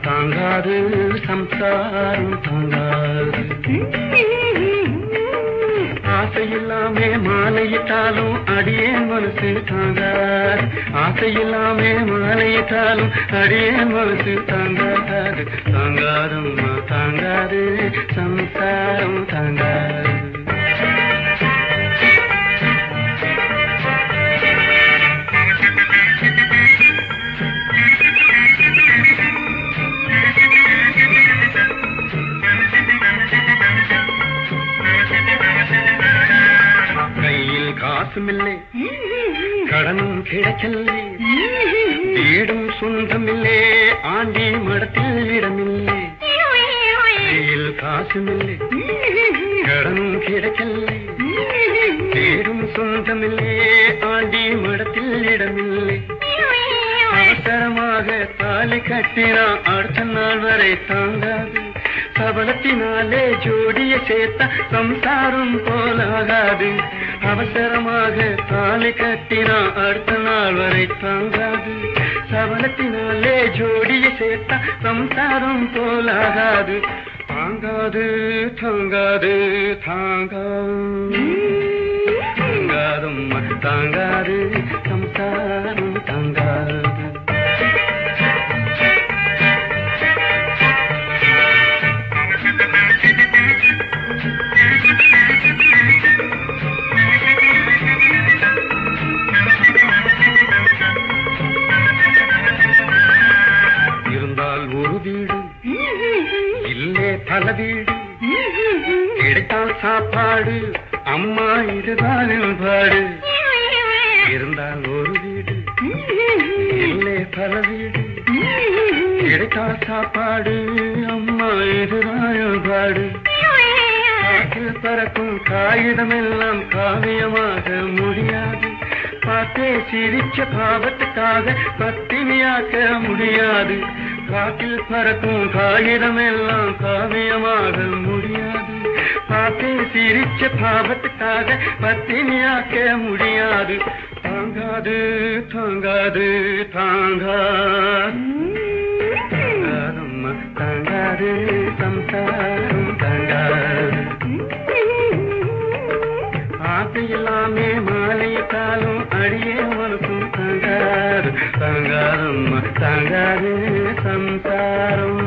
தாங்காது சம்சாரம் தாங்காது. ஆசையில்லாமே மாலையிட்டாலும் அடியேன் மனசு தாங்காது. ஆசையில்லாமே மாலையிட்டாலும் அடியேன் மனசு தாங்காது. தாங்காதம்மா தாங்காது சம்சாரம் தாங்காது. காசுமில்லை கடனும் கிடைக்கல்லே வீடும் சொந்தமில்லே. ஆண்டி மடத்தில் இடமில்லை. கையில் காசுமில்லை. கடனும் கிடைக்கல்லே வீடும் சொந்தமில்லே. ஆண்டி மடத்தில் இடமில்லை. அவசரமாக தாலி கட்டினா அடுத்த நாள் வரை தாங்காது. சபலத்தினாலே ஜோடிய சேர்த்த சம்சாரம் போலாகாது. அவசரமாக தாலி கட்டினா அடுத்த நாள் வரை தாங்காது. சபலத்தினாலே ஜோடிய சேர்த்த சம்சாரம் போலாகாது. தாங்காது தாங்காது தாங்காது. தாங்காதும் தாங்காது. இல்லே தலவீடு கிடைத்தால் சாப்பாடு அம்மா இதுதான் பாடு. இருந்தால் ஒரு வீடு இல்லே பல வீடு கிடைத்தால் சாப்பாடு அம்மா இதுதான் பாடு. பறக்கும் காகிதமெல்லாம் காவியமாக முடியாது. பார்த்தே சிரிச்ச பாவத்துக்காக பத்தினியாக்க முடியாது. காற்றில் பறக்கும் காகிதம் எல்லாம் காவியமாக முடியாது. பார்த்தே சிரிச்ச பாவத்துக்காக பத்தினியாக்க முடியாது. தாங்காது தாங்காது தாங்காது தாங்காதம்மா தாங்காது சம்சாரம். மனசும் தாங்காது தாங்காதம்மா தாங்காது சம்சாரம்